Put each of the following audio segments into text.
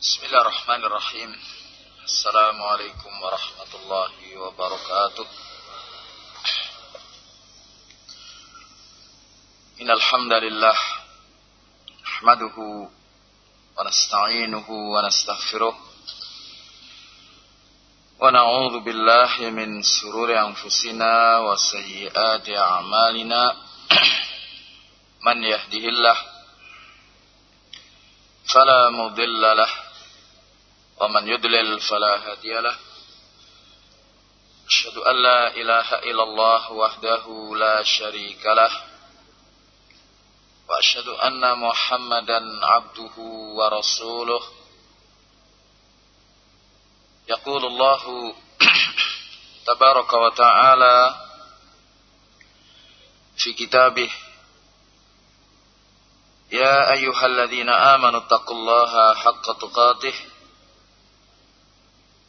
بسم الله الرحمن الرحيم السلام عليكم ورحمة الله وبركاته إن الحمد لله نحمده ونستعينه ونستغفره ونعوذ بالله من سرور أنفسنا وسيئات أعمالنا من يهده الله فلا مضل له ومن يدلل فلا هادي له أشهد أن لا إله إلا الله وحده لا شريك له وأشهد أن محمدا عبده ورسوله يقول الله تبارك وتعالى في كتابه يا أيها الذين آمنوا اتقوا الله حق تقاته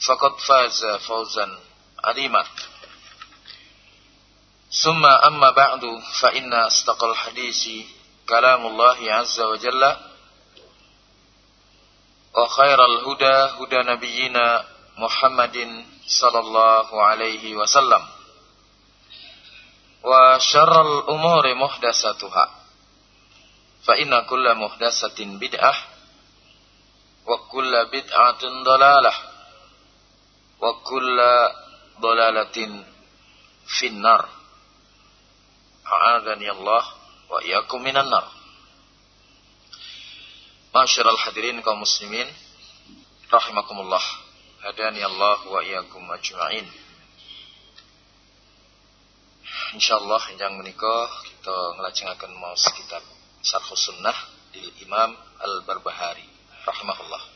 فقد فاز فوزا عظيما. ثم أما بعد فإن أصدق الحديث كلام الله عز وجل وخير الهدى هدى نبينا محمد صلى الله عليه وسلم وشر الأمور محدثاتها فإن كل محدثة بدعة وكل بدعة ضلالة. wa kulla dolalatin finnar. A'adhani Allah wa iyakum minan nar. Masyarul hadirin kaum muslimin rahimakumullah. Hadani Allah wa iyakum ajma'in. Insyaallah yang menikah kita ngelajengaken mau kitab Syarh Sunnah di Imam Al-Barbahari rahimahullah.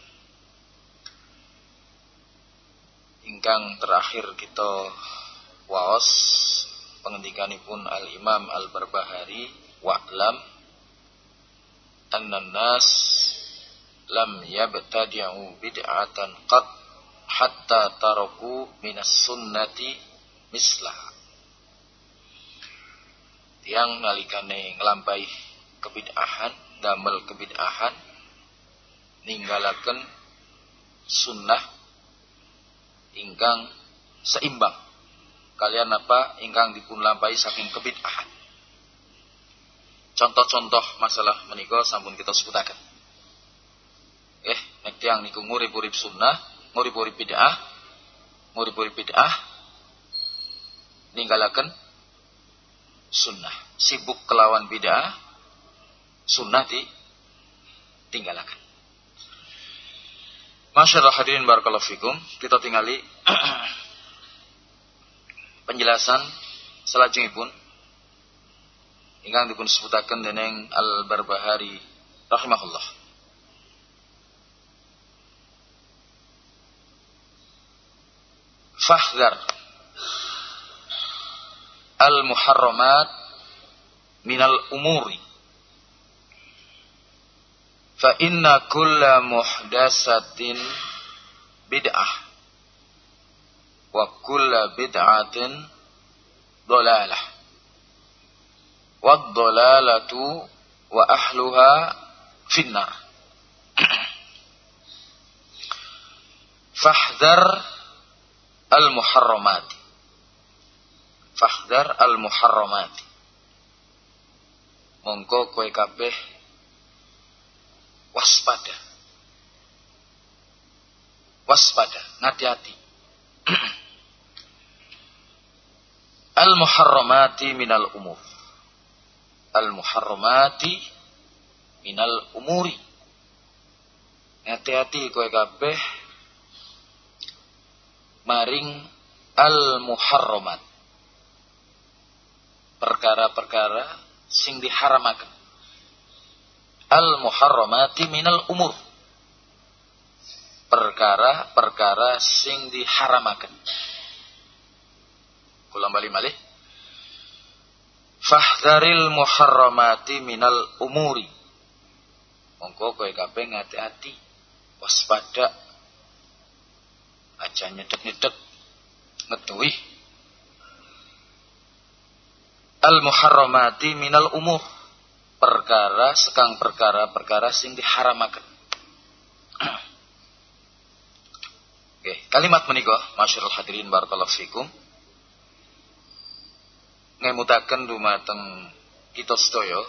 Ingkang terakhir kita waos. Pengendikanipun Al-Imam Al-Barbahari wa'lam. Anna nas lam yabtadi'u bid'atan qad hatta taraku minas sunnati mislah tiang nalikane ngelampai kebid'ahan damel kebid'ahan ninggalaken sunnah ingkang seimbang. Kalian apa ingkang dipun lampai saking kebid'ahan. Contoh-contoh masalah menika sampun kita sebutaken. Eh nek tiang niku ngurip-urip sunnah ngurip-urip bid'ah ngurip-urip bid'ah ninggalaken sunnah. Sibuk kelawan bid'ah sunnah di tinggalkan Masyaallah hadirin barakallahu fikum kita tingali penjelasan salajengipun ingkang dipun sebutaken dening Al-Barbahari rahimahullah. Fahdar al-muharramat minal umuri fa inna kulla muhdasatin bid'ah wa kulla bid'atin dolalah. Wa dolalatu wa ahluha finnar. Fahdar al-muharramati. Fahdar al muharramati mongko kowe kabeh waspada. Waspada, hati-hati. Al-muharramati minal umur. Al-muharramati minal umuri. Hati-hati kowe kabeh maring al-muharramat. Perkara-perkara sing diharamkan. Al-muharramati minal umur. Perkara-perkara sing diharamaken. Kula bali malih. Fahdharil muharramati minal umuri. Monggo kowe kabeh ngati-ati, waspada. Aja nyedek-nyedek ngeduwi. Al muharramati minal umur. Perkara sekang perkara-perkara sing diharamaken. Oke, kalimat menikah, masyarul hadirin barakallahu fikum ngemutaken dumateng kita sedaya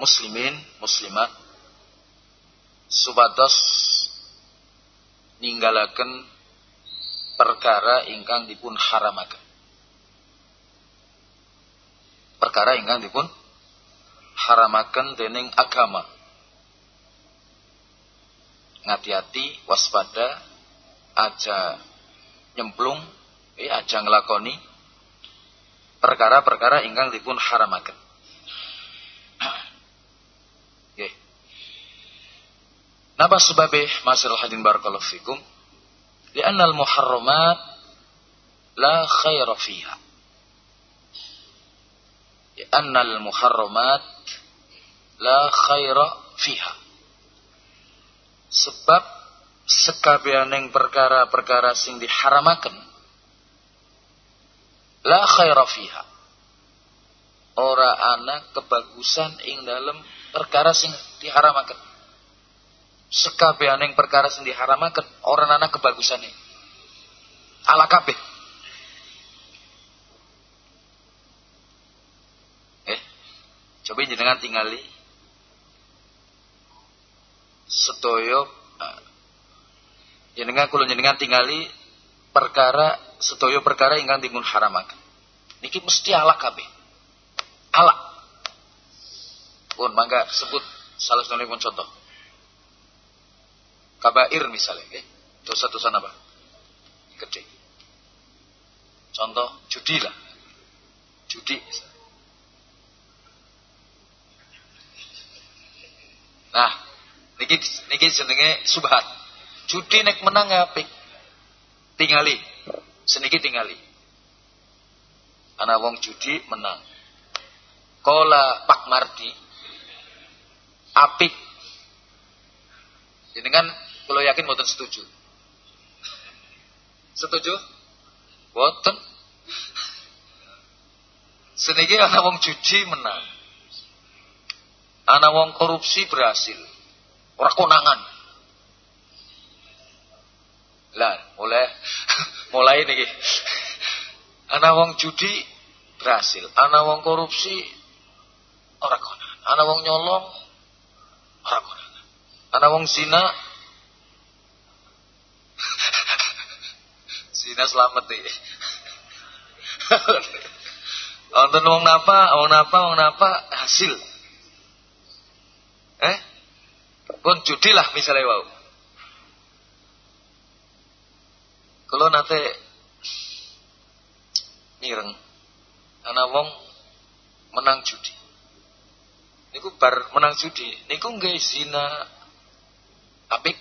muslimin muslimat supados ninggalaken perkara ingkang dipun haramaken perkara ingkang dipun haramaken dening agama ngati-hati waspada aja nyemplung eh aja ngelakoni perkara-perkara ingkang dipun haramaken. Nggih. Napa sebabe masyaallah hadin barakallahu fikum? Lianna al-muharramat la khaira fiha. Lianna al-muharramat la khaira fiha. Sebab sekabianeng perkara-perkara sing diharamaken la khaira fiha. Ora ana kebagusan ing dalam perkara sing diharamaken. Sekabehaning perkara sing diharamaken ora ana kebagusane ala kabeh eh coba jenengan tingali setoyo eh, jenengan kula jenengan tingali perkara sedaya perkara ingkang dipun haramaken. Niki mesti ala kabeh. Ala. Pun mangga sebut salah satu pun contoh. Kabair misalnya, eh? dosa-dosa apa? Gede. Contoh judi lah. Judi Nah, niki niki jenenge subhat. Judi nek menang apik tingali. Seniki tingali. Anak wong judi menang. Kola Pak Mardi. Apik. Jadi kan kalau yakin boten setuju. Setuju? Boten seniki anak wong judi menang anak wong korupsi berhasil orang konangan lah, mulai mulai nih. Anak wong judi berhasil, anak wong korupsi ora konan, anak wong nyolong ora konan. Anak wong zina zina selamat nih. Wonten wong napa, wong napa, wong napa hasil. Eh? Pun judi lah misalnya wau. Kalau nate mireng, anak wong menang judi. Niku bar menang judi, niku nggak zina apik,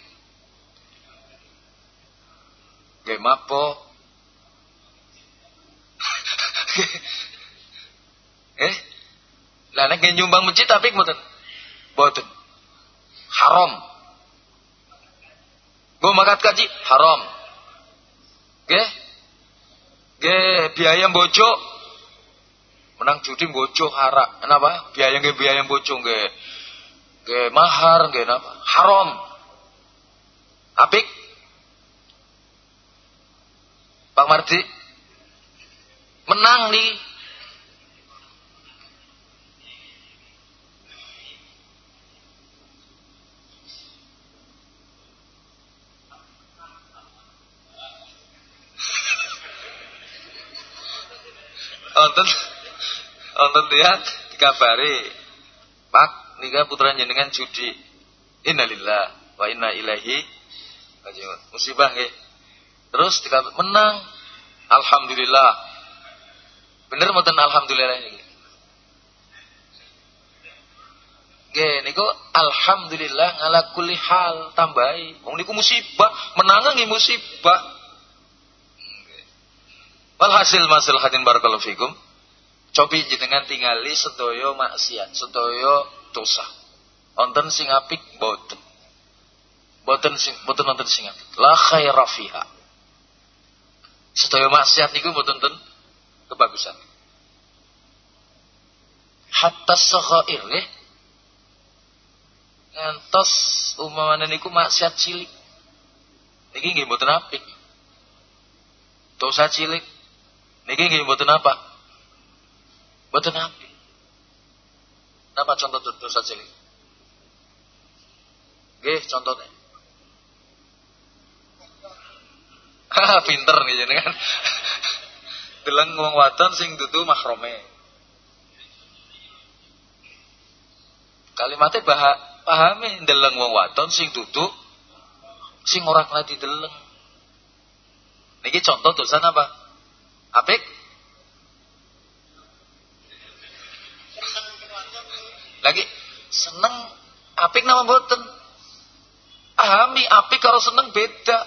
nggak mapo, eh, lah nek nyumbang masjid apik mboten? Mboten. Haram. Gue makat kaji haram. Nggih. Nggih, biaya bojo menang judi bojo haram. Kenapa? Biaya nggih biaya bojo nggih. Nggih mahar nggih napa? Haram. Apik? Pak Mardi menang nih wonten. Wonten dia dikabari. Pak nika putra jenengan judi. Innalillah wa inna ilaihi musibah nggih. Terus dikabari menang. Alhamdulillah. Bener mboten alhamdulillah ini? Nggih niku alhamdulillah kulli hal tambahi. Wong niku musibah, menang musibah. Walhasil masil hadin barakallahu fikum. Cobi jenengan tingali sedaya maksiat, sedaya dosa. Wonten sing apik boten. Boten sing boten wonten sing apik. La khaira fiha. Sedaya maksiat niku boten ten kebagusan. Hatta sakhair nggih ngantos umpamane niku maksiat cilik niki nggih mboten apik dosa cilik niki nggih mboten apa? Mboten apik. Napa contoh dosa cilik nggih contohnya. Pinter nih kan. Deleng wong wadon sing dudu mahrome. Kalimatnya bahak pahami deleng wong wadon sing duduk sing ora kelati deleng niki contoh dosa apa apik? Lagi? Seneng. Apik nama boten pahami apik karo seneng beda.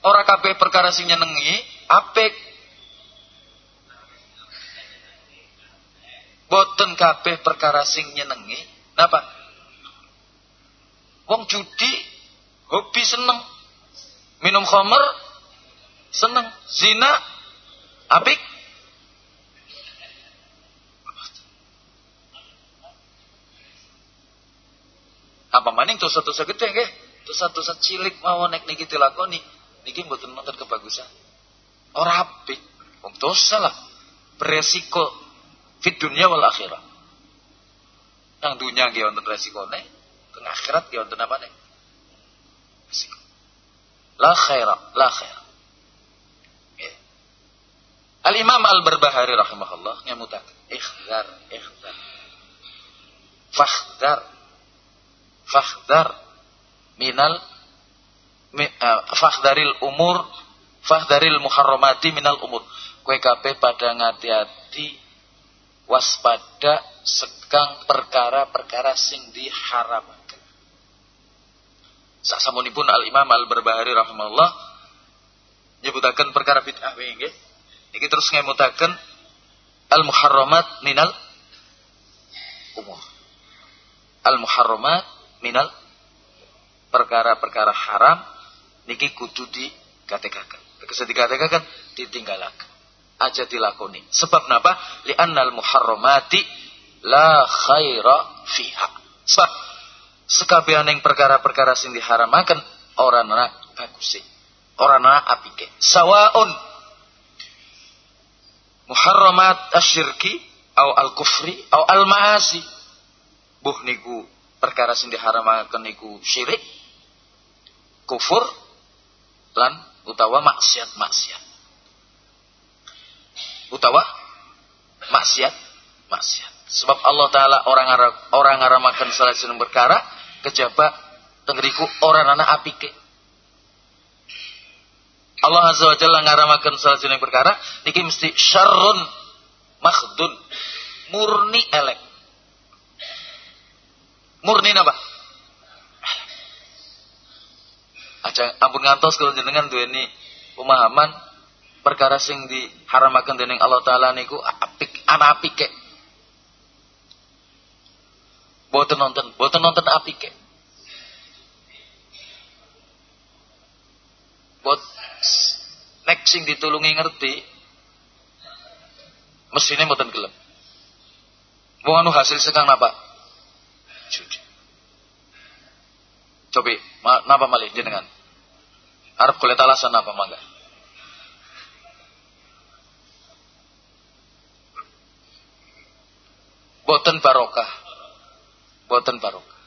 Ora kabeh perkara sing nyenengi. Apik. Boten kabeh perkara sing nyenengi. Napa? Wong judi hobi seneng. Minum khamr seneng. Zina apik. Apa maning dosa-dosa gede nggih? Dosa-dosa cilik mau nek niki dilakoni, niki mboten nonton kebagusan. Ora apik. Wong dosa lah. Beresiko fit dunia wal akhirah. Yang dunia nggih wonten resikone, teng akhirat ya wonten apa nih? La khaira, la khair. Ya. Al Imam Al Barbahari rahimahullah ngemutak ikhdar, ikhdar. Fakhdar. Fakhdar minal uh, fakhdaril umur fakhdaril muharramati minal umur. Kue kabeh pada ngati-hati waspada sekang perkara-perkara sing diharam pun Al Imam Al Barbahari rahimahullah nyebutaken perkara bid'ah nggih. Iki terus ngemutaken al muharramat minal umur. Al muharramat minal perkara-perkara haram niki kudu digatekaken. Tegese digatekaken ditinggalaken. Aja dilakoni. Sebab napa? Li annal muharramati la khaira fiha. Sebab sekabianing perkara-perkara sing diharamaken ora ana baguse ora ana apike sawaun muharramat asyirki au al kufri au al maasi buh niku perkara sing diharamaken niku syirik kufur lan utawa maksiat maksiat utawa maksiat maksiat sebab Allah taala orang orang ngaramaken salah satu perkara kejaba tengeriku orang anak apike Allah Azza wa Jalla ngaramakan salah satu perkara niki mesti syarrun makhdun murni elek. Murni apa aja ampun ngantos kalau jenengan ini pemahaman perkara sing diharamakan dening Allah taala niku apik ana apike Boten nonton, boten nonton api ke. Nek sing ditulungi ngerti mesinnya boten gelem. Wong anu hasil sekang napa? Judi. Cobi, ma, napa malih jenengan? Arab kulit alasan apa mangga? Boten barokah boten barokah.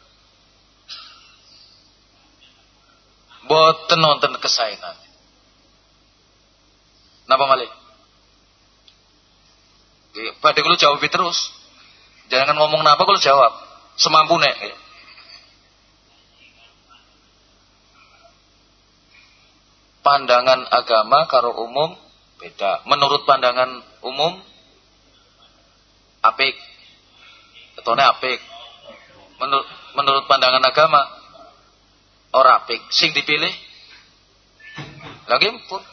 Boten nonton kesayangan. Napa malih? Badhe kula jawab terus. Jangan ngomong napa kula jawab. Semampu nek. Pandangan agama karo umum beda. Menurut pandangan umum apik. Betone apik. Menurut menurut pandangan agama ora apik. Sing dipilih lagi pun.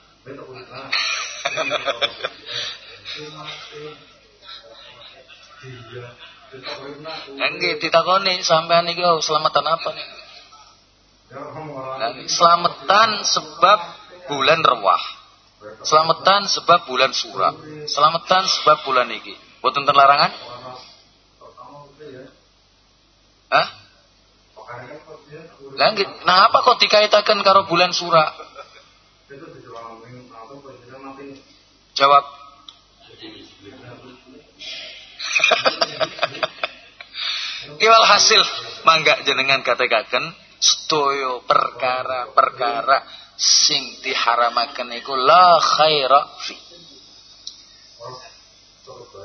Enggak ditakoni sampean iki oh, selamatan apa nih? Selamatan sebab bulan rewah. Selamatan sebab bulan surah. Selamatan sebab bulan iki. Boten ten larangan? Hah? Langit. Nah apa kok dikaitakan karo bulan surah? Jawab. Iwal hasil mangga jenengan katakan stoyo perkara-perkara sing diharamaken iku la khaira fi.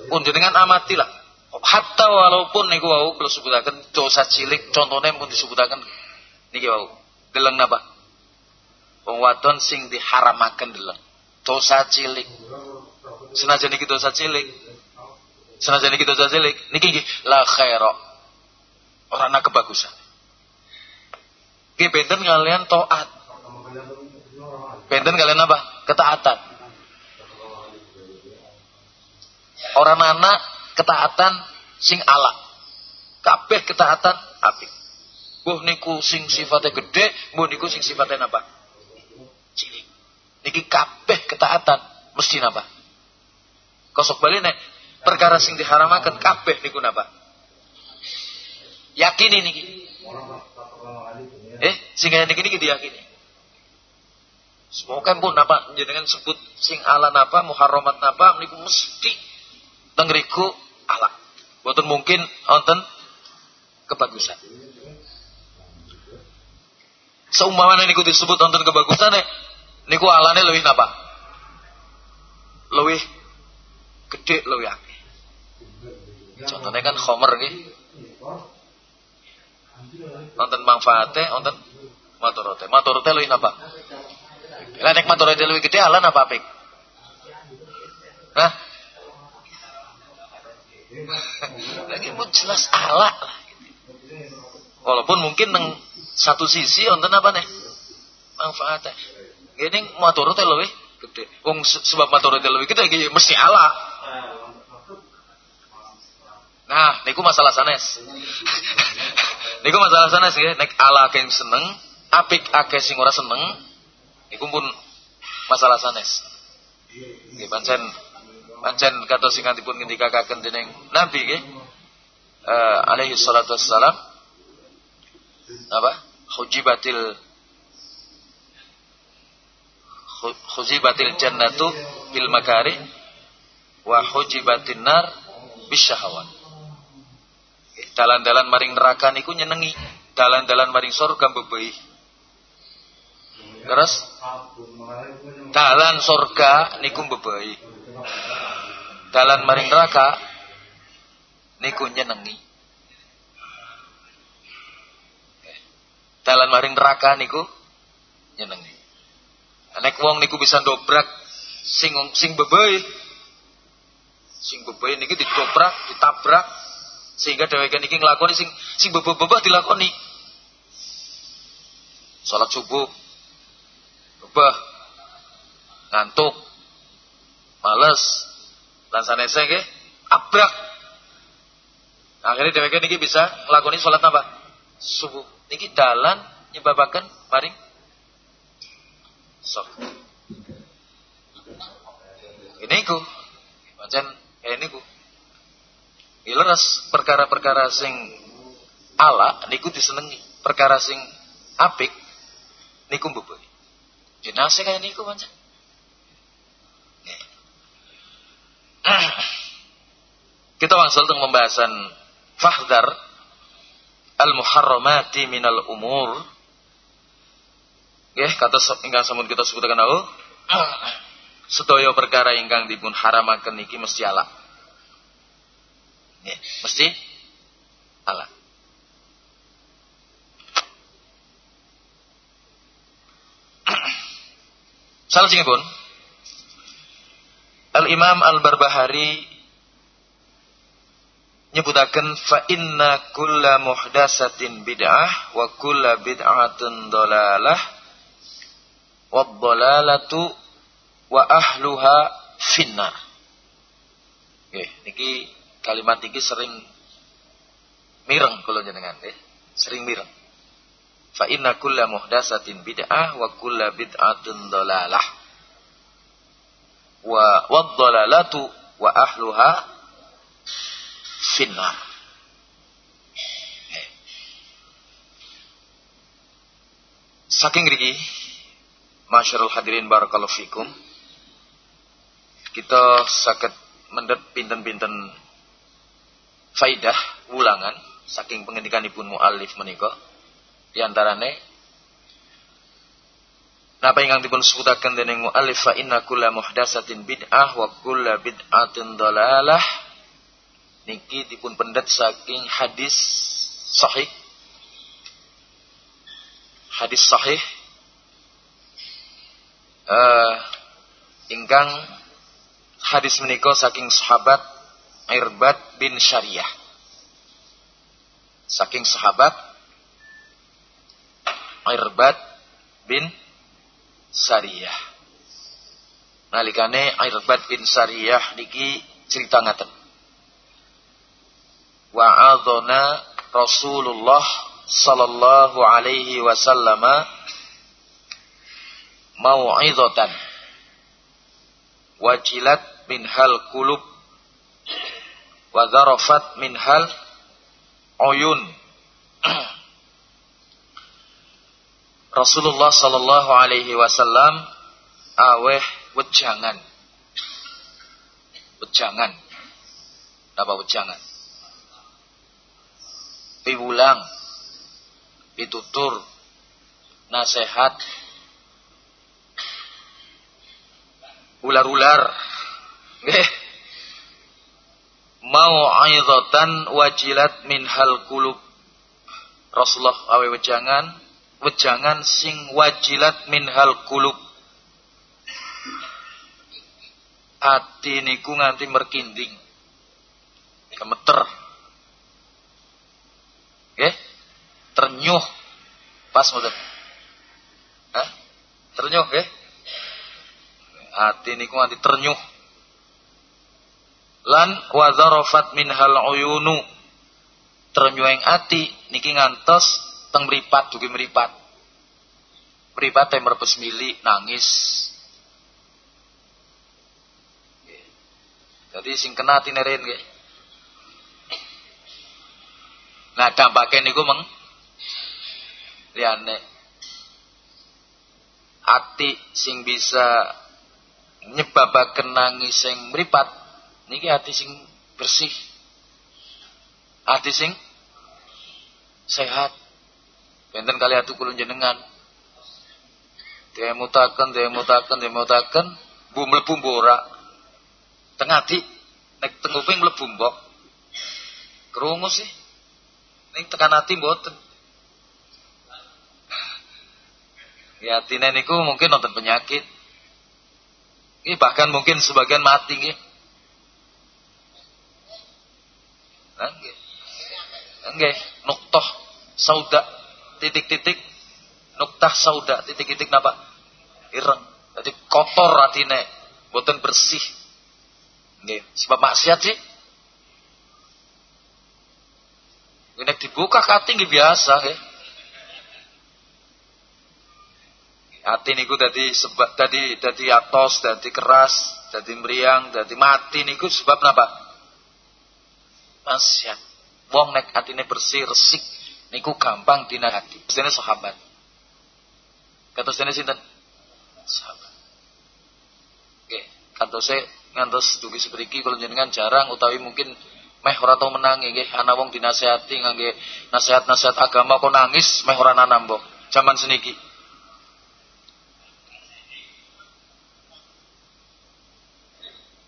Pun jenengan amatilah. Hatta walaupun niku wau kula sebutaken dosa cilik contohnya pun disebutaken niki wau. Geleng napa? Wong sing diharamaken deleng. Dosa cilik. Senajan niki dosa cilik. Senajan niki dosa cilik, niki nggih la khaira Orang nak kebagusan. Oke, benten kalian toat. Benten kalian apa? Ketaatan. Orang anak ketaatan sing ala. Kabeh ketaatan apik. Buh niku sing sifatnya gede, buh niku sing sifatnya apa? Niki kabeh ketaatan mesti napa? Kosok balik nek perkara sing diharamakan kabeh niku napa? Yakini niki. Eh, sehingga niki niki diyakini. Semoga pun apa jenengan sebut sing ala napa muharramat napa niku mesti tengriku ala. Boten mungkin wonten kebagusan. Seumpama niku disebut wonten kebagusan niku alane lebih napa? Lebih gede lebih akeh. Contohnya kan Homer nih Nonton manfaatnya, nonton matorote. Matorote luwih napa? Lah nek matorote luwih gede alan apa apik? Hah? Lagi mau jelas ala Walaupun mungkin neng satu sisi nonton apa nih? Manfaatnya. Gini matorote luwih gede. Wong sebab matorote luwih gede mesti ala. Nah, niku masalah sanes. Niku masalah sana sih, nek ala akeh seneng, apik akeh sing ora seneng, niku pun masalah sanes. Nggih pancen pancen kados sing dipun ngendikaken dening Nabi nggih. Uh, alaihi salatu wassalam apa? Hujibatil hujibatil jannatu bil makari wa hujibatin nar bisyahawat Dalan-dalan maring neraka niku nyenengi, dalan-dalan maring surga bebehi. Terus dalan surga niku bebehi. Dalan maring neraka niku nyenengi. Dalan maring neraka niku nyenengi. Nek wong niku bisa dobrak sing sing bebehi. Sing bebehi niki didobrak, ditabrak, sehingga dheweke niki nglakoni sing sing bebah-bebah dilakoni. Salat subuh bebah ngantuk males lan sanese nggih abrak. Akhirnya dheweke niki bisa nglakoni salat apa? Subuh. Niki dalan nyebabaken maring sok. Ini ku, macam niku. Ileres perkara-perkara sing ala niku disenengi. Perkara sing apik niku mbeboi. Jenase kaya niku pancen. Kita langsung tentang pembahasan fahdar al-muharramati minal umur. Ya, kata ingkang sampun kita sebutkan aku. Sedaya perkara ingkang dipun haramaken niki mesti ala. Ya, mesti ala. pun Al-Imam Al-Barbahari nyebutaken fa inna kulla muhdasatin bid'ah wa kulla bid'atin dalalah wa dalalatu wa ahluha finnar. Oke, niki kalimat iki sering mireng kula jenengan nggih, sering mireng. Fa inna kulla muhdasatin bid'ah wa kulla bid'atin dalalah. Wa wad-dalalatu wa ahluha finnar. Saking riki, masyarul hadirin barakallahu fikum. Kita sakit mendet pinten-pinten faidah ulangan saking pengendikanipun muallif menika. Di antarane Napa ingkang dipun sebutaken dening muallif fa inna kulla muhdatsatin bid'ah wa kulla bid'atin dalalah niki dipun pendet saking hadis sahih. Hadis sahih uh, ingkang hadis menika saking sahabat Irbad bin Syariah saking sahabat Irbad bin Sariyah. Nalikane Irbad bin Sariyah niki cerita ngaten. Wa'adhana Rasulullah sallallahu alaihi wasallam mau'izatan wajilat min hal kulub wa zarafat min hal uyun Rasulullah sallallahu alaihi wasallam aweh wejangan. Wejangan. Apa wejangan? Piwulang. Pitutur. Nasihat. Ular-ular. Nggih. Mau aidatan wajilat min hal kulub. Rasulullah awe wejangan wejangan sing wajilat minhal kulub ati niku nganti merkinding gemeter nggih ternyuh pas mboten Hah? ternyuh nggih ati niku nganti ternyuh. Lan wa zarafat minhal uyunu. Ternyueng ati niki ngantos teng meripat dugi meripat meripat teh mili nangis. Jadi sing kena tineren nggih. Nah dampaknya niku meng liyane. Ati sing bisa nyebabaken nangis sing meripat niki hati sing bersih hati sing sehat Benten kali atu kulun jenengan. Dia mutaken, dia mutaken, dia mutaken, bu mlebu mbora. Tengati nek tenguping mlebu mbok. Krungu sih. Ning tekan ati mboten. Ya atine niku mungkin nonton penyakit. Ini bahkan mungkin sebagian mati nggih. Nggih. Nggih, nuktoh sauda titik-titik. Nuktah sauda titik-titik napa? Ireng. Jadi kotor atine. Boten bersih. Nggih. Sebab maksiat sih ini dibuka kating biasa nggih hati niku dadi sebab dadi dadi atos dadi keras dadi meriang dadi mati niku sebab napa nasihat. Wong nek atine bersih resik niku gampang dinasihati. Dene sahabat. Kados dene sinten? Sahabat. Oke, katose ngantos dugi sebriki kula jenengan jarang utawi mungkin meh ora tau menangi nggih ana wong dinasehati ngangge nasihat-nasihat agama kok nangis meh ora nanam Zaman seniki.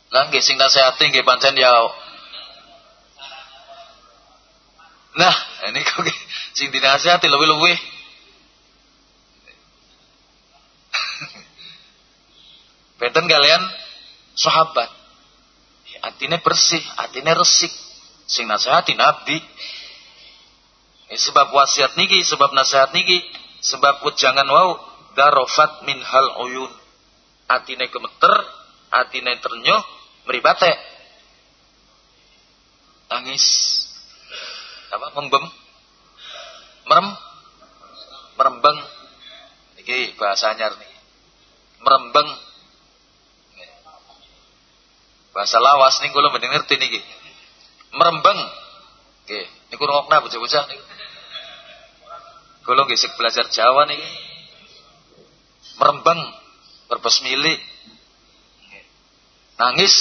Lah nggih sing nasihati nggih pancen ya Nah, ini kok sing dinasihati luwih-luwih. Benten kalian sahabat. Atine bersih, atine resik. Sing nasihati Nabi. Eh, sebab wasiat niki, sebab nasihat niki, sebab jangan wau darofat min hal uyun. Atine gemeter, atine ternyuh, meribate nangis. Apa? Membem merem. Merembeng. Iki bahasa anyar nih. Merembeng. Bahasa lawas nih kalau mending ngerti nih merembeng. Oke niku rungokna bocah-bocah nih. Kalau nggih belajar Jawa nih. Merembeng. Berbes milik nangis.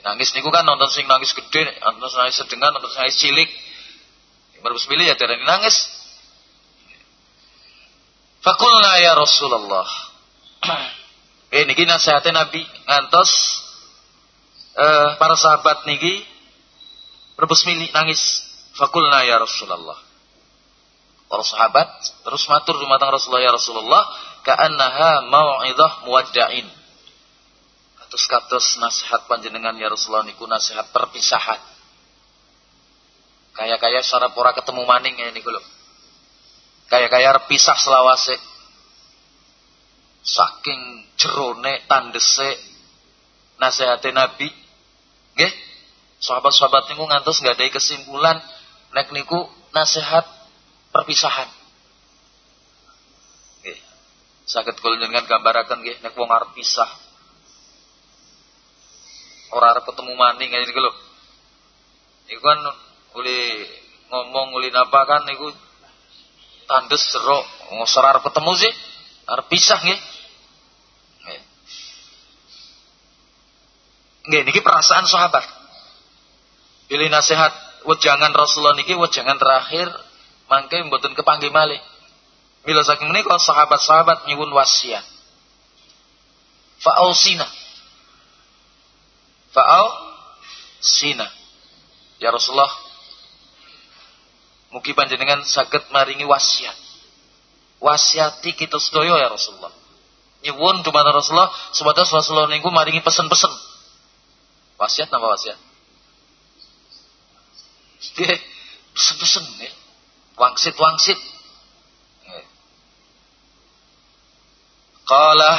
Nangis niku kan nonton sing nangis gede nonton nangis sedengan nonton nangis cilik. Berbes milih ya darani nangis. Fakulna ya Rasulullah. Eh niki nasihatnya Nabi. Ngantos eh, para sahabat niki berbes milih nangis. Fakulna ya Rasulullah. Para sahabat terus matur dumateng Rasulullah ya Rasulullah. Ka'annaha mau'idah muwadda'in Terus kados nasihat panjenengan ya Rasulullah niku nasihat perpisahan. Kayak kaya secara pora ketemu maning ya niku lho. Kayak kaya pisah selawase. Saking jerone tandese nasihatnya Nabi. Nggih. Sahabat-sahabat niku ngantos ada kesimpulan nek niku nasihat perpisahan. Nggih. Saged kula njenengan gambaraken nggih nek wong arep pisah Orang arep ketemu maning kayak gitu loh. Iku kan uli ngomong uli napa kan iku tandes serok ngosor arep ketemu sih arep pisah nggih. Nggih niki perasaan sahabat. Pilih nasihat wejangan Rasulullah niki wejangan terakhir mangke mboten kepanggih malih. Mila saking menika sahabat-sahabat nyuwun wasiat. Fa'ausina Fa'al sina. Ya Rasulullah, mugi panjenengan saged maringi wasiat. Wasiati kita sedoyo ya Rasulullah. Nyuwun dumateng Rasulullah supados Rasulullah niku maringi pesen-pesen. Wasiat napa wasiat? Pesen-pesen ya. Wangsit-wangsit. Qala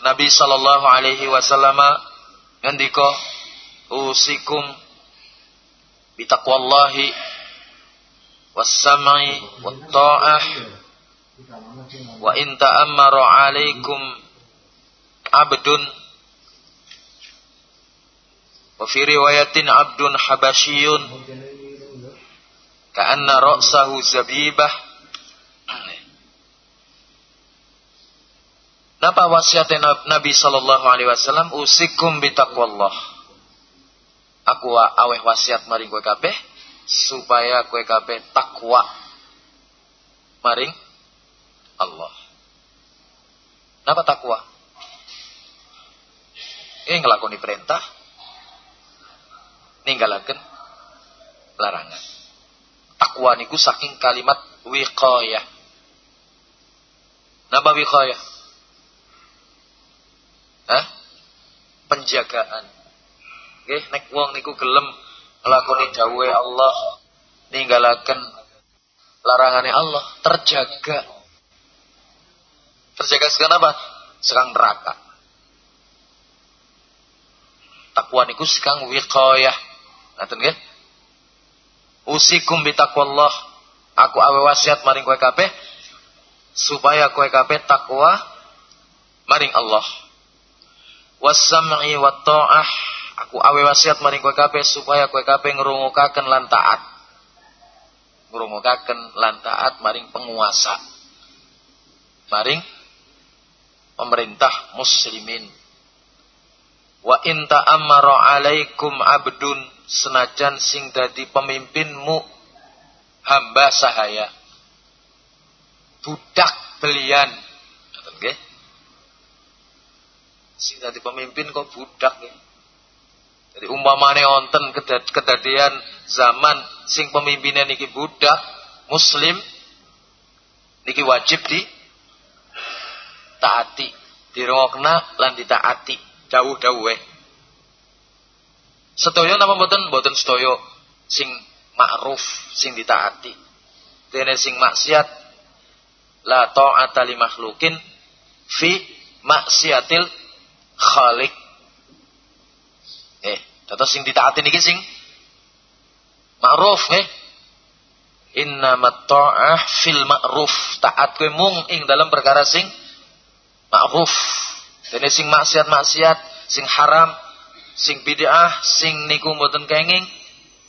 Nabi sallallahu alaihi wasallam ngendika bitaqwallahi was-sam'i wat-ta'ah wa in ta'ammara 'alaikum 'abdun wa fi riwayatin 'abdun habasyiyun ka'anna ra'sahu zabibah. Napa wasiatnya Nabi sallallahu alaihi wasallam? Usikum bitaqwallah aku aweh wasiat maring kowe kabeh supaya kowe kabeh takwa maring Allah. Napa takwa? Ini ngelakoni perintah, ninggalaken larangan. Takwa niku saking kalimat wiqayah. Napa wiqayah? Hah? Penjagaan Nggih nek wong niku gelem nglakoni dawuhe Allah ninggalaken larangane Allah terjaga. Terjaga sekarang apa? Sekarang neraka. Takwa niku sekarang wiqayah. Ngaten nggih? Usikum bitaqwallah. Aku awe wasiat maring kowe kabeh supaya kowe kabeh takwa maring Allah. Wasam'i wa ta'ah aku awe wasiat maring kowe kabeh supaya kowe kabeh ngrungokaken lan taat. Ngrungokaken lan taat maring penguasa. Maring pemerintah muslimin. Wa in ta'ammara alaikum abdun senajan sing dadi pemimpinmu hamba sahaya. Budak belian. Nggih. Sing dadi pemimpin kok budak ya. Jadi umpamane wonten kedadian zaman sing pemimpinnya niki budak muslim niki wajib di taati, dirokna lan ditaati, dawuh-dawuh. Eh. Sedaya napa mboten mboten sedaya sing ma'ruf, sing ditaati. Dene sing maksiat la ta'ata li makhlukin fi maksiatil khaliq. Eh, dados sing ditaati niki sing ma'ruf nggih. Inna ta'ah fil ma'ruf. Taat kowe mung ing dalam perkara sing ma'ruf. Dene sing maksiat-maksiat, sing haram, sing bid'ah, sing niku mboten kenging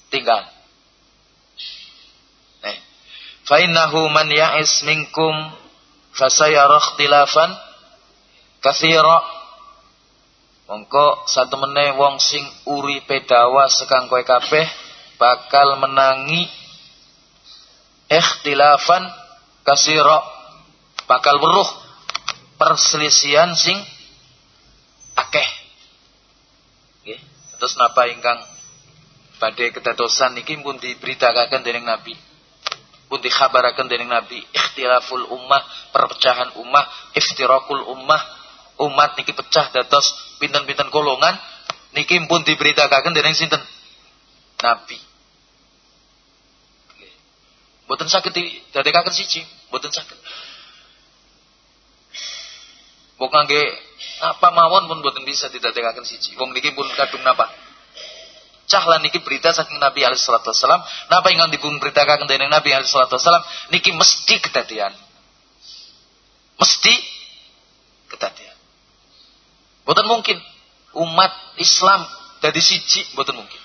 tinggal. Eh. Fa innahu man ya'is minkum fasayara ikhtilafan katsira. Mongko satu meneh wong sing uri pedawa sekang kowe kabeh bakal menangi ikhtilafan kasira bakal weruh perselisihan sing akeh. Nggih. Terus napa ingkang badhe kedadosan niki pun diberitakaken dening Nabi. Pun dikhabaraken dening Nabi ikhtilaful ummah, perpecahan ummah, iftirakul ummah, umat niki pecah dados pinten-pinten golongan niki pun diberitakaken dening sinten? Nabi. Mboten saged didadekaken siji, mboten saged. Wong ngangge apa mawon pun boten bisa didadekaken siji. Wong niki pun kadung napa? Cah lan niki berita saking Nabi alaihi salatu wasallam, napa ingkang dipun beritakaken dening Nabi alaihi salatu wasallam niki mesti kedadian. Mesti. Boten mungkin umat Islam jadi siji boten mungkin.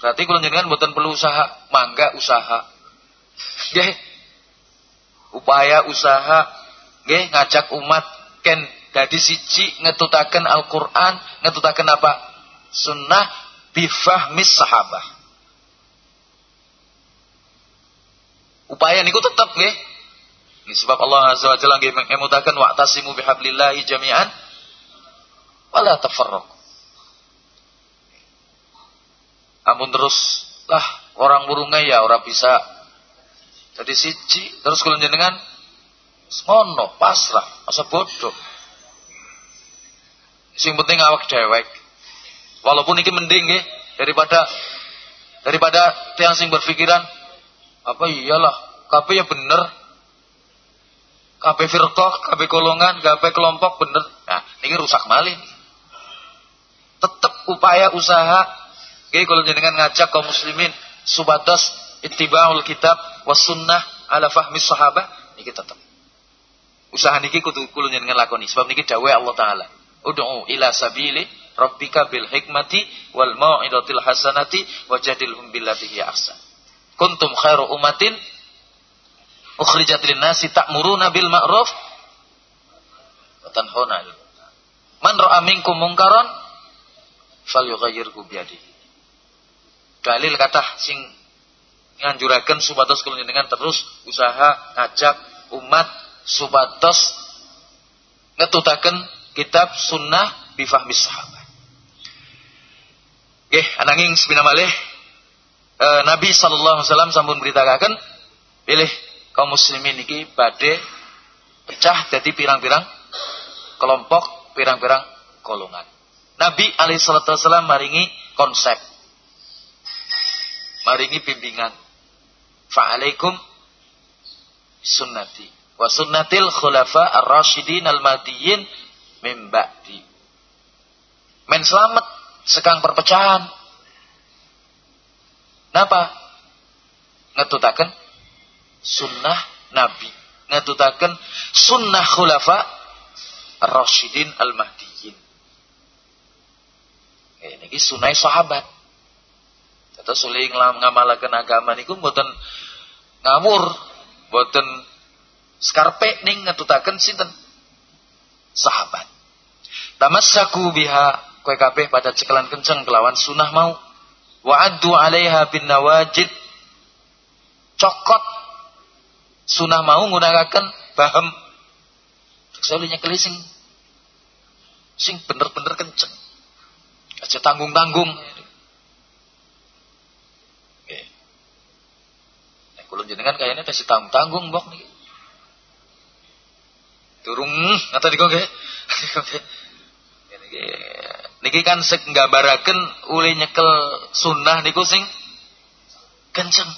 Berarti kalau jenengan boten perlu usaha, mangga usaha. Nggih. Upaya usaha nggih ngajak umat ken dadi siji ngetutaken Al-Qur'an, ngetutaken apa? Sunnah bifahmis sahabah. Upaya niku tetep nggih. Sebab Allah Azza wa Jalla ngemutaken wa'tasimu bihablillahi jami'an wala tafarraqu. Amun terus lah orang burungnya ya orang bisa jadi siji terus kalau jenengan Ngono, pasrah, masa bodoh. Sing penting awak dewek. Walaupun ini mending ya, daripada daripada tiang sing berpikiran apa iyalah, kabeh ya bener. Kabeh firqah, kabeh golongan, kabeh kelompok bener. Nah, ini rusak malih. Tetap upaya usaha Oke, kalau jenengan ngajak kaum muslimin subatas ittibaul kitab was sunnah ala fahmi sahabah ini tetap Usaha niki kudu kula njenengan lakoni sebab niki dawuh Allah taala. Ud'u ila sabili rabbika bil hikmati wal mau'izatil hasanati wajadilhum billati hiya ahsan. Kuntum khairu ummatin ukhrijat lin nasi ta'muruna bil ma'ruf wa tanhauna 'anil Man ra'a minkum munkaran falyughayyirhu biyadihi. Dalil kata sing nganjuraken supados kula njenengan terus usaha ngajak umat subatos ngetutaken kitab sunnah bifahmi sahabat. Nggih, ananging sepina malih e, Nabi sallallahu alaihi wasallam sampun beritakan pilih kaum muslimin iki badhe pecah jadi pirang-pirang kelompok, pirang-pirang golongan. Nabi alaihi salatu wasallam maringi konsep. Maringi bimbingan. Fa'alaikum sunnati wa sunnatil khulafa ar-rasyidin al-mahdiyyin min. Men selamat sekang perpecahan. Napa? Ngetutaken sunnah Nabi. Ngetutaken sunnah khulafa ar-rasyidin al-mahdiyyin. Eh, niki sunai sahabat. Atau suling ngamalaken agama niku mboten ngawur, mboten skarpe ning ngetutaken sinten? Sahabat. Tamassaku biha kowe kabeh pada cekelan kenceng kelawan sunah mau. Wa addu 'alaiha bin nawajid. Cokot sunah mau nggunakaken bahem. Saya nyekeli sing bener-bener kenceng. Aja tanggung-tanggung. Nek kula jenengan kayaknya tes tanggung-tanggung mbok niki. Turung ngata diko nggih. Niki kan sek nggambaraken uli nyekel sunnah niku sing kenceng.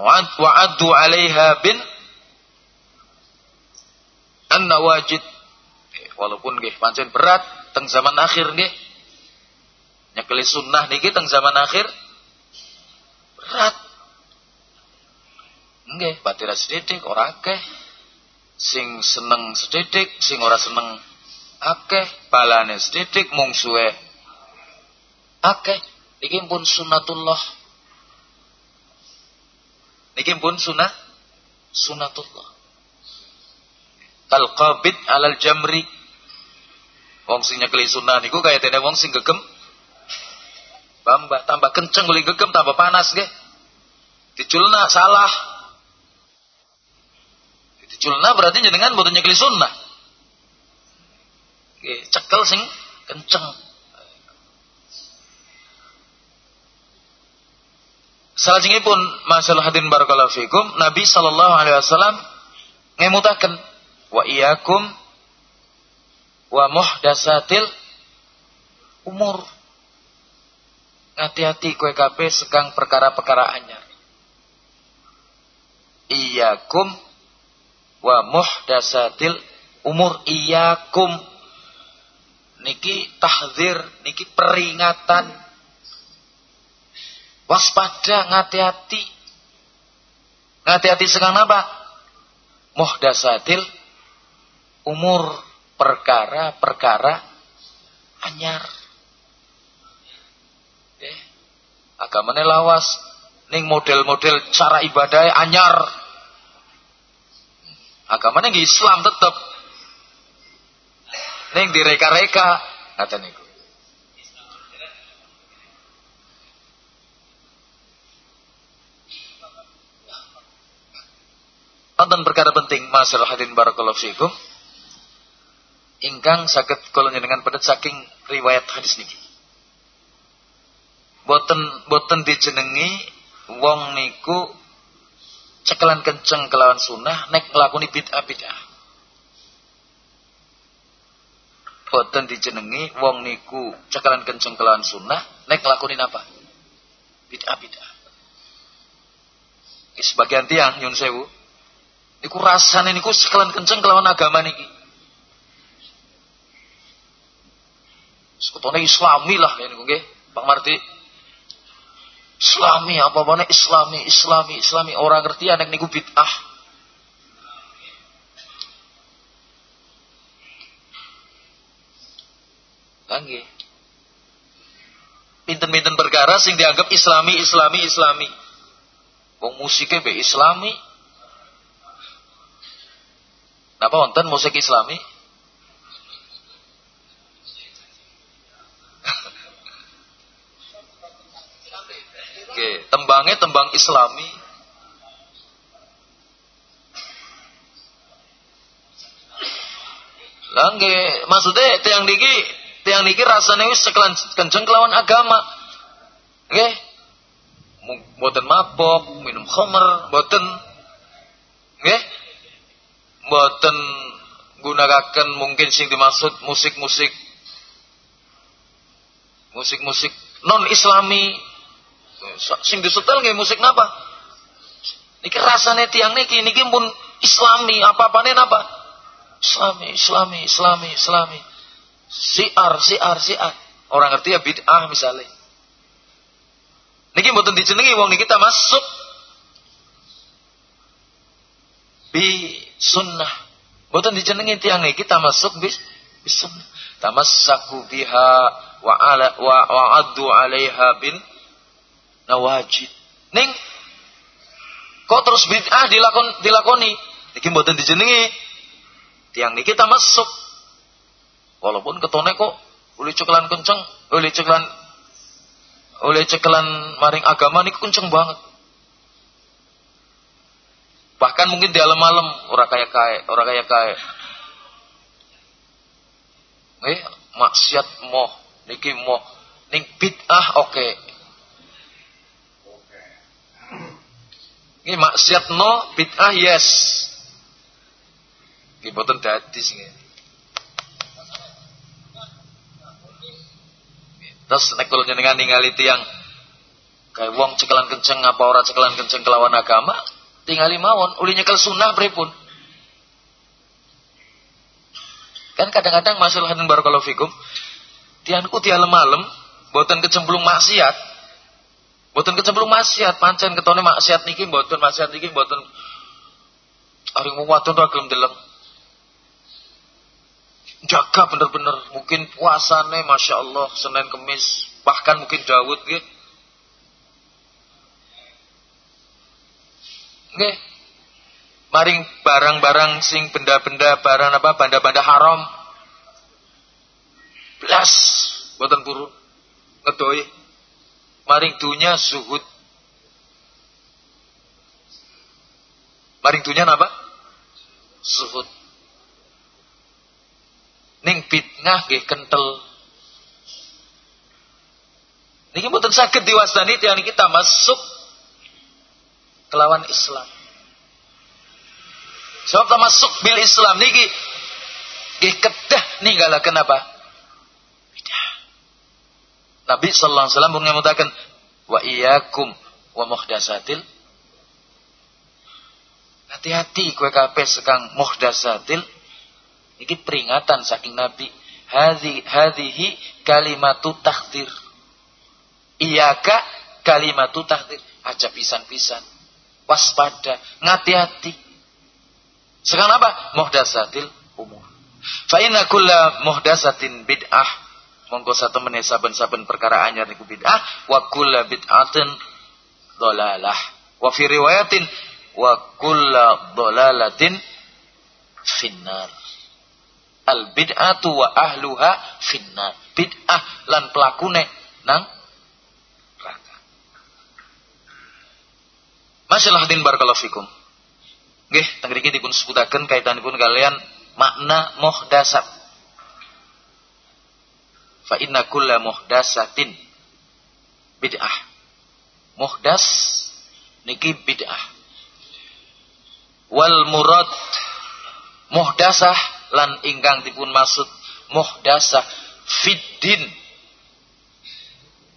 Wa'addu 'alaiha bin an-nawajid. Walaupun nggih pancen berat teng zaman akhir nggih. Nyekeli sunnah niki teng zaman akhir berat. Nggih batira sedidik ora akeh. Sing seneng sedidik sing ora seneng akeh balane mung suwe akeh. Niki pun sunatullah niki pun sunah sunatullah kal alal jamri. Wong sing nyekeli sunah niku kaya dene wong sing gegem. Bamba tambah kenceng guli gegem tambah panas nggih. Diculna salah. Diculna berarti jenengan boten nyekeli sunnah. Nggih cekel sing kenceng pun masalah hadin barakallahu fikum Nabi sallallahu alaihi wasallam ngemutaken wa iyakum wa muhdasatil umur. Hati-hati kue kabeh sekang perkara-perkara anyar. Iyakum wa muhdasatil umur. Iyakum niki tahzir niki peringatan waspada ngati-hati ngati-hati sekang apa muhdasatil umur perkara-perkara anyar. Eh, agamane lawas ning model-model cara ibadah anyar. Agamane nggih Islam tetep. Ning direka-reka ngaten niku. Wonten perkara penting masalah hadirin barakallahu fikum ingkang sakit kalau dengan pedet saking riwayat hadis niki. Boten boten dijenengi wong niku cekelan kenceng kelawan sunnah nek nglakoni bid'ah bid'ah. Boten dijenengi wong niku cekelan kenceng kelawan sunnah nek nglakoni apa? Bid'ah bid'ah. Sebagian tiang nyun sewu niku rasane niku cekelan kenceng kelawan agama niki. Sekutone islami lah ya niku nggih, Pak Marti. Islami apa mana islami, islami, islami. Orang ngerti anak niku bid'ah. Lagi. Pinten-pinten perkara sing dianggap islami, islami, islami. Wong musiknya be islami. Napa wonten musik islami? Oke, tembangnya tembang Islami. Lah maksudnya tiang niki tiang niki rasanya wis kenceng kelawan agama. Nggih. Mboten mabok, minum khamr, mboten. Nggih. Mboten gunakan mungkin sing dimaksud musik-musik musik-musik non islami sing disetel nggih musik napa? Niki rasane tiang niki niki pun islami apa-apane napa? Islami, islami, islami, islami. Siar, siar, siar. Orang ngerti ya bid'ah misalnya. Niki mboten dijenengi wong niki masuk bi sunnah. Boten dijenengi tiang niki masuk bis bis tamassaku biha wa ala wa, wa addu 'alaiha bin nawajid. Ning kok terus bid'ah dilakon dilakoni iki mboten dijenengi tiang niki masuk walaupun ketone kok uli cekelan kenceng uli cekelan oleh cekelan maring agama ini kenceng banget. Bahkan mungkin di alam-alam orang kaya kaya, orang kaya kaya. Eh, maksiat moh, niki moh, ning bid'ah oke. Okay. Ini maksiat no, bid'ah yes. Ini boten dadi sing Terus nek kula jenengan ningali tiyang kayak wong cekelan kenceng apa ora cekelan kenceng kelawan agama, tinggali mawon uli nyekel sunnah pripun. Kan kadang-kadang masalah hadin barakallahu fikum, tianku tiap malam boten kecemplung maksiat. Boten kecemplung maksiat, pancen ketone maksiat niki boten maksiat niki boten Aring wong wadon ra gelem deleng jaga bener-bener mungkin puasane masya Allah Senin Kemis bahkan mungkin Dawud gitu Nggih. Maring barang-barang sing benda-benda barang apa benda-benda haram. Belas boten purun. Ngedoi. Maring dunya zuhud. Maring dunya apa? Zuhud ning fitnah nggih kental. Niki mboten saged diwastani tiyang kita masuk kelawan Islam. Sebab masuk bil Islam niki nggih kedah ninggalaken apa? Bidah. Nabi sallallahu alaihi wasallam mengatakan wa iyyakum wa muhdatsatil Hati-hati kue kabeh sekang muhdatsatil ini peringatan saking Nabi. Hadhi, hadhihi kalimatu takhtir. Iyaka kalimatu takhtir. Aja pisan-pisan. Waspada. Ngati-hati. Sekarang apa? Muhdasatil umur. Fa inna kulla muhdasatin bid'ah. Monggo satu menit saben-saben perkara anyar niku bid'ah. Wa kulla bid'atin dolalah. Wa fi riwayatin wa kulla dolalatin finnar al bid'atu wa ahluha finna bid'ah lan pelakune nang neraka masalah din barakallahu fikum. Nggih teng mriki dipun sebutaken kaitanipun kalian makna muhdasat fa inna kulla muhdasatin bid'ah. Muhdas niki bid'ah. Wal murad muhdasah lan ingkang dipun maksud muhdasah fiddin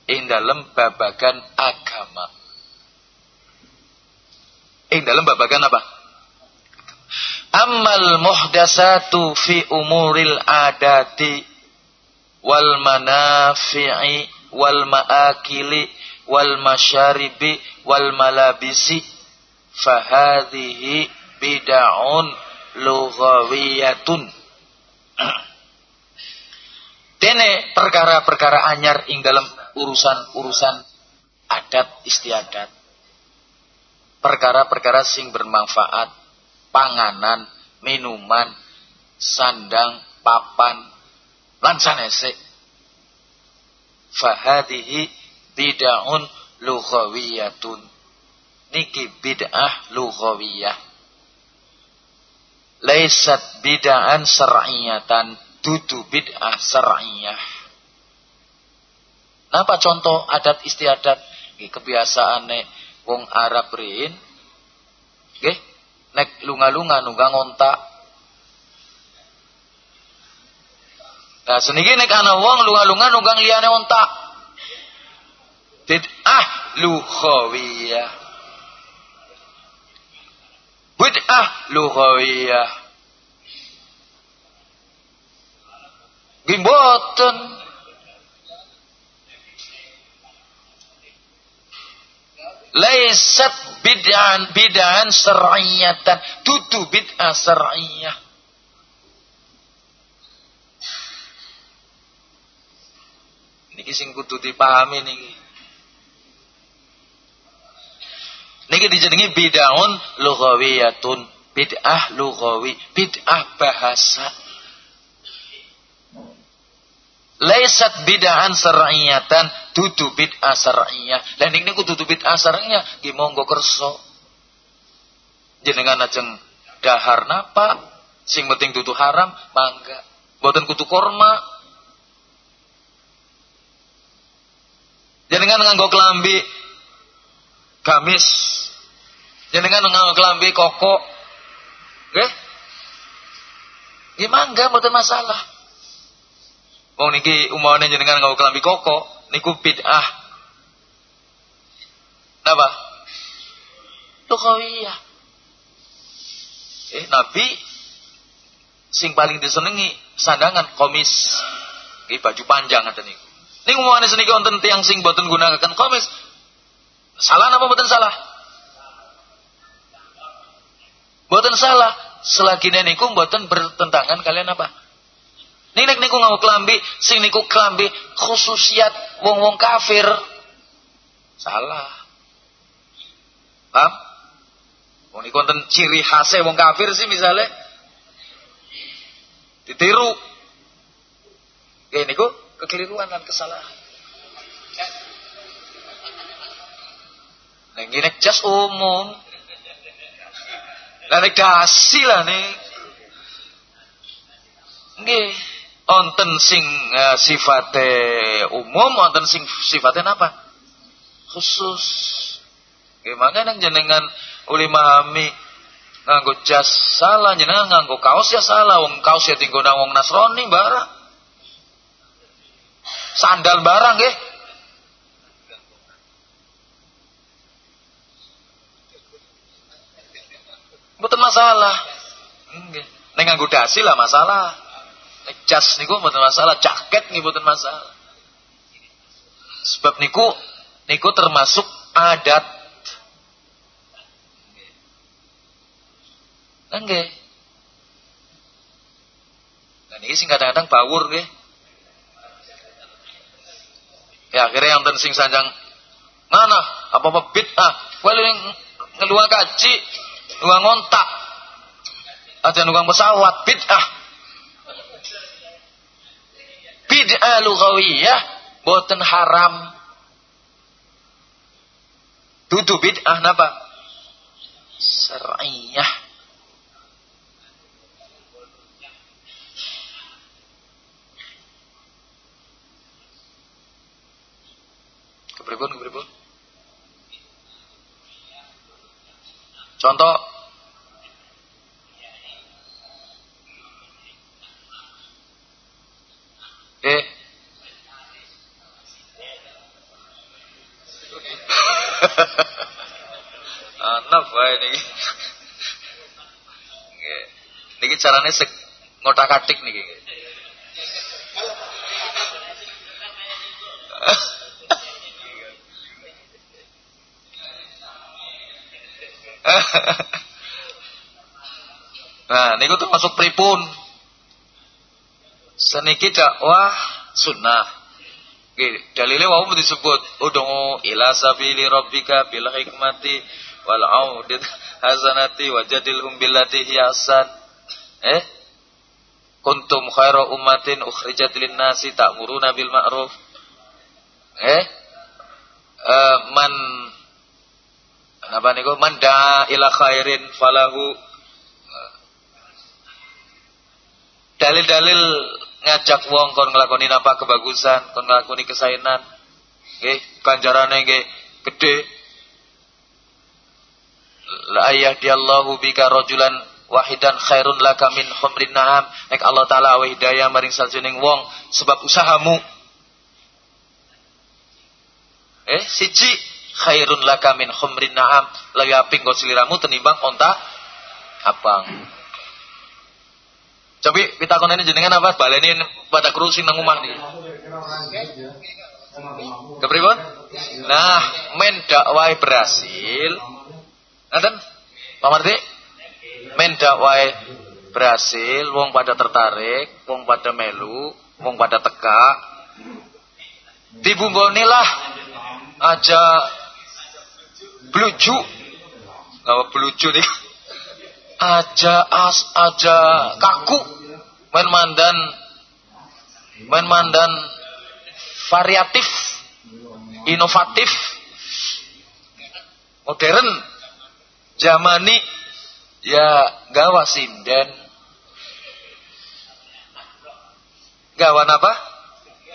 ing dalam babagan agama. Ing dalam babagan apa? Amal muhdasatu fi umuril adati wal manafi'i wal ma'akili wal masyaribi wal malabisi. Fahadhihi bid'un lughawiyatun. Dene perkara-perkara anyar ing dalam urusan-urusan adat istiadat perkara-perkara sing bermanfaat. Panganan minuman sandang papan lan sanese fahadihi bid'aun lughawiyatun. Niki bid'ah lughawiyah. Laisat bid'an syar'iyatan dudu bid'ah syar'iyah Napa contoh adat istiadat? Nggih kebiasaane wong Arab rin nggih nek lunga-lunga nunggang ontak Nah seniki nek ana wong lunga-lunga nunggang liyane ontak bid'ah lughawiyah. Bid'ah lughawiyah. Gimboten Laisat bid'an bid'an syar'iyatan. Tutu bid'ah syar'iyah. Niki sing kudu dipahami niki. Niki dijenengi bid'aun lughawiyatun. Bid'ah lughawi, bid'ah bahasa. Laisat bid'ahan syar'iyatan, dudu bid'ah syar'iyah. Lah niki niku dudu bid'ah syar'iyah, nggih monggo kersa. Jenengan ajeng dahar napa? Sing penting haram, mangga. Mboten kudu korma. Jenengan nganggo kelambi gamis. Jenengan nganggo kelambi koko. Nggih? Nggih mangga mboten masalah. Wong niki umpamane jenengan nganggo kelambi koko, niku bid'ah. Napa? Lughawiyah. Eh Nabi sing paling disenengi sandangan komis. Nggih baju panjang ngoten niku. Niku umpamane seniki wonten tiyang sing boten gunakaken komis. Salah napa boten salah? Boten salah. Selagi niku boten bertentangan kalian apa? Nek niku nganggo kelambi, sing niku kelambi khususiat wong-wong kafir. Salah. Paham? Wong niku wonten ciri khasnya wong kafir sih misalnya ditiru. Ya niku kekeliruan dan kesalahan. Nah, ini jas umum. Lah nek dasi lah nih. Nggih, wonten sing uh, sifate umum, wonten sing sifate napa? Khusus. Gimana nang jenengan uli memahami nganggo jas salah jenengan nganggo kaos ya salah wong kaos ya tinggo nang wong Nasrani barang sandal barang nggih Mboten masalah. Nggih. Nek nganggo dasi lah masalah. Jas niku mboten masalah, jaket nggih mboten masalah. Sebab niku niku termasuk adat. Nggih. Dan ini sing kadang-kadang bawur nggih. Ya akhirnya yang sing sanjang mana apa apa bid'ah. Well ngeluang kaji Nuang ngontak. Ada nuang pesawat bid'ah. Bid'ah lughawiyah boten haram. Dudu bid'ah napa? Syar'iyah. Kepripun kepripun? Contoh Eh. Anak wae niki. Nggih. Niki carane sek ngotak-atik niki. nah, niku tuh masuk pripun. Seniki dakwah sunnah. Nggih, dalile wau disebut ud'u ila sabili rabbika bil hikmati wal audit hasanati wajadilhum billati hiyasan. Eh? Kuntum khaira ummatin ukhrijat lin nasi ta'muruna bil ma'ruf. Eh? Uh, man apa niku man da ila khairin falahu dalil-dalil ngajak wong kon nglakoni apa kebagusan, kon nglakoni kesainan. Nggih, ganjarane nggih gedhe. La Allahu bika rajulan wahidan khairun laka min humrin na'am. Nek Allah taala awe hidayah maring sajening wong sebab usahamu. Eh, siji khairun laka min humrin na'am. Lebih apik go siliramu tenimbang onta abang. Cobi kita ini jenengan apa? Baleni pada kerusin nang omah niki. Kepripun? Nah, men dakwah berhasil. Nanten? Pak Marti? Men dakwah berhasil, wong pada tertarik, wong pada melu, wong pada teka. Dibumbonilah aja bluju. Apa bluju nih? Aja as aja kaku. Main mandan main mandan variatif, inovatif, modern, zamani ya gawa sinden. Gawan apa?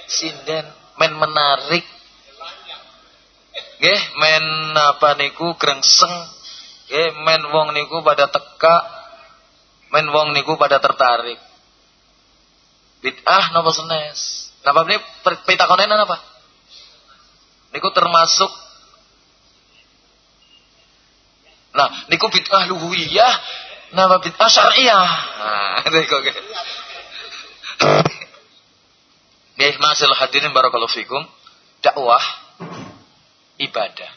Sinden, men menarik. Nggih, men apa niku grengseng. Nggih, men wong niku pada teka. Men wong niku pada tertarik. Bid'ah napa senes? Napa ini pitakonen apa? Niku termasuk Nah, niku bid'ah luhuiyah, nama bid'ah syariah. Nah, niku oke. Nggih, masalah hadirin barakallahu fikum. Dakwah ibadah.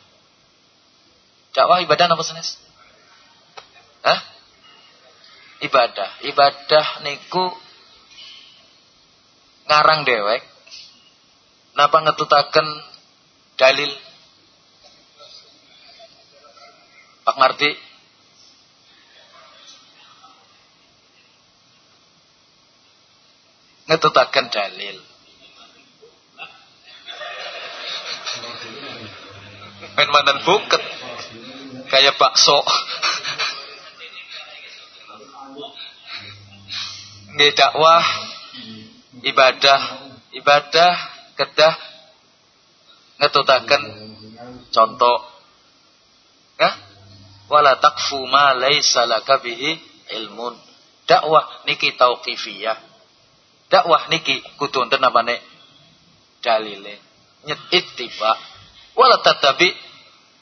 Dakwah ibadah apa senes? Hah? Ibadah. Ibadah niku ngarang dewek napa ngetutaken dalil Pak Marti ngetutaken dalil. Main mandan buket. Kayak bakso. Nggih dakwah ibadah ibadah kedah. Ngetutaken contoh. Ya wala takfu ma laisa laka bihi ilmun. Dakwah niki tauqifiyah. Dakwah niki kudu wonten apane? Dalile. Nyet ittiba. Wala tatabi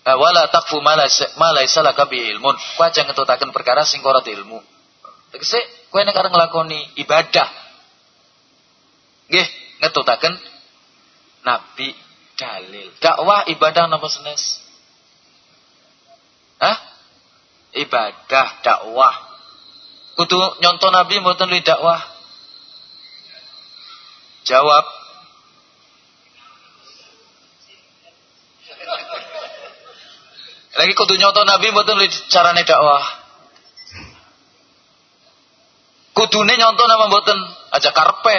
eh, wala takfu ma laisa laka bihi ilmun. Ku aja ngetutaken perkara sing ora ilmu. Tegese kowe nek arep nglakoni ibadah Nggih, ngetutaken nabi dalil. Dakwah ibadah napa senes? Hah? Ibadah dakwah. Kudu nyontoh nabi mboten li dakwah. Jawab. Lagi kudu nyontoh nabi mboten li carane dakwah. Kudune nyontoh nama mboten aja karpe.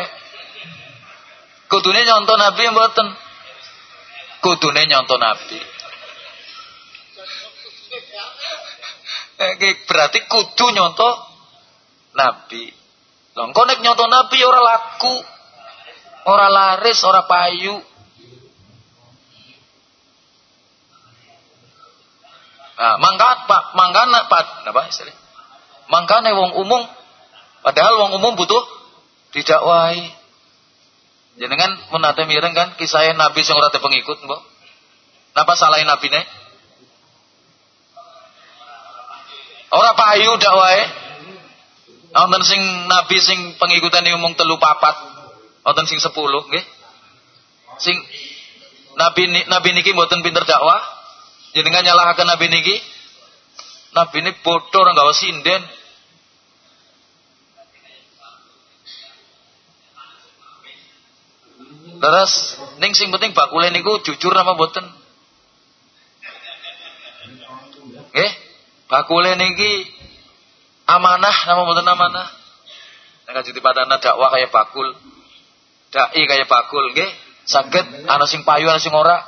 Kudune nyontoh Nabi mboten. Kudune nyontoh Nabi. Berarti kudu nyontoh Nabi. Lho engko nek Nabi ora laku. Ora laris, ora payu. Nah, mangkat Pak, mangkana Pak, napa istilah? Mangkane wong umum padahal wong umum butuh didakwahi. Jenengan menate mireng kan kisah Nabi sing ora pengikut, Mbok. Napa salahin Nabi ne? Ora payu dak wae. Wonten sing Nabi sing pengikutan ngomong telu papat. Wonten sing sepuluh nggih. Sing Nabi Nabi niki mboten pinter dakwah. Jenengan nyalahaken Nabi niki. Nabi ini bodoh ora gawa sinden. Terus ning sing penting bakule niku jujur nama boten? Nggih, bakule niki amanah nama boten amanah. Nek jadi padana dakwah kayak bakul. Dai kayak bakul nggih. Saged ana sing payu ana sing ora.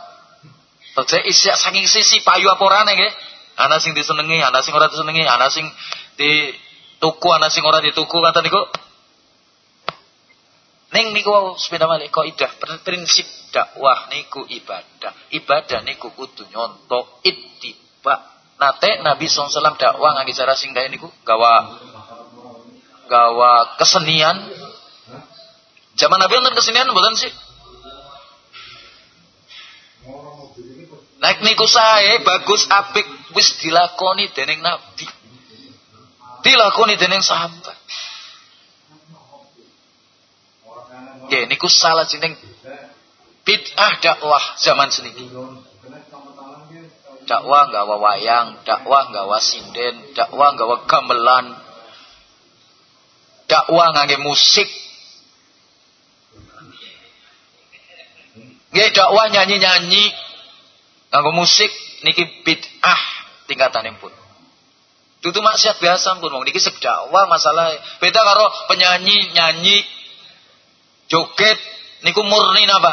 Terus isi saking sisi payu apa ora nggih. Ana sing disenengi, ana sing ora disenengi, ana sing di tuku, ana sing ora dituku kata niku Neng niku sepeda malih kaidah prinsip dakwah niku ibadah. Ibadah niku kudu nyontok ittiba. Nate Nabi SAW dakwah ngangge cara sing niku gawa gawa kesenian. Zaman Nabi wonten kesenian mboten sih? Naik niku sae bagus apik wis dilakoni dening Nabi. Dilakoni dening sahabat. Nggih niku salah jeneng bid'ah dakwah zaman seniki. Dakwah nggawa wayang, dakwah nggawa sinden, dakwah nggawa gamelan. Dakwah ngangge musik. Nggih dakwah nyanyi-nyanyi nganggo musik niki bid'ah tingkatanipun. Dudu maksiat biasa pun wong niki dakwah masalah. Beda karo penyanyi nyanyi joget niku murni napa?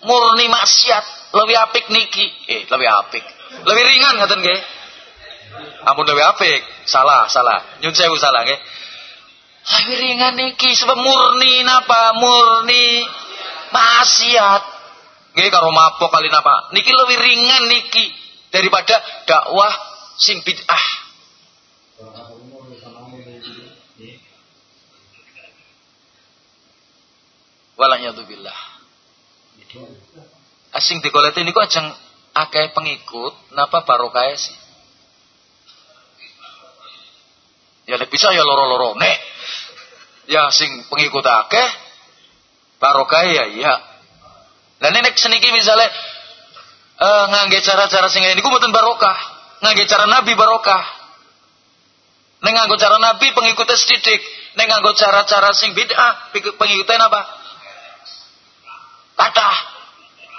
Murni maksiat, lebih apik niki. Eh, lebih apik. Lebih ringan ngoten nggih. Ampun lebih apik. Salah, salah. Nyun sewu salah nggih. Lebih ringan niki sebab murni napa? Murni maksiat. Nggih karo mabok kali napa? Niki lebih ringan niki daripada dakwah sing bid'ah. Walanyadzubillah. Asing digoleti niku ajeng akeh pengikut, napa barokah sih? Ya lek bisa ya loro-loro. Nek ya sing pengikut akeh barokah ya iya. Lah nek seniki misalnya uh, ngangge cara-cara sing niku mboten barokah. Ngangge cara Nabi barokah. Nek nganggo cara Nabi pengikutnya sedidik. Nek nganggo cara-cara sing bid'ah pengikutnya apa? Kata.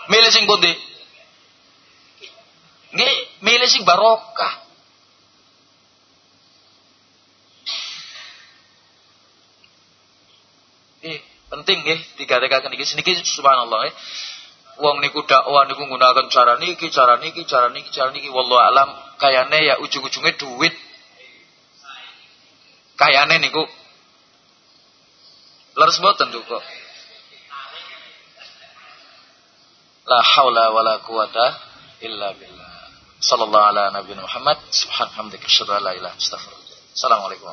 Milih sing pundi? Nggih, milih sing barokah. Eh, penting nggih digatekaken iki niki subhanallah eh wong niku dakwah niku nggunakan cara niki, cara niki, cara niki, cara niki wallahu alam kayane ya ujung-ujungnya duit. Kayane niku leres mboten kok. La haula wala quwata illa billah. Sallallahu ala nabiyina Muhammad wa. Assalamualaikum.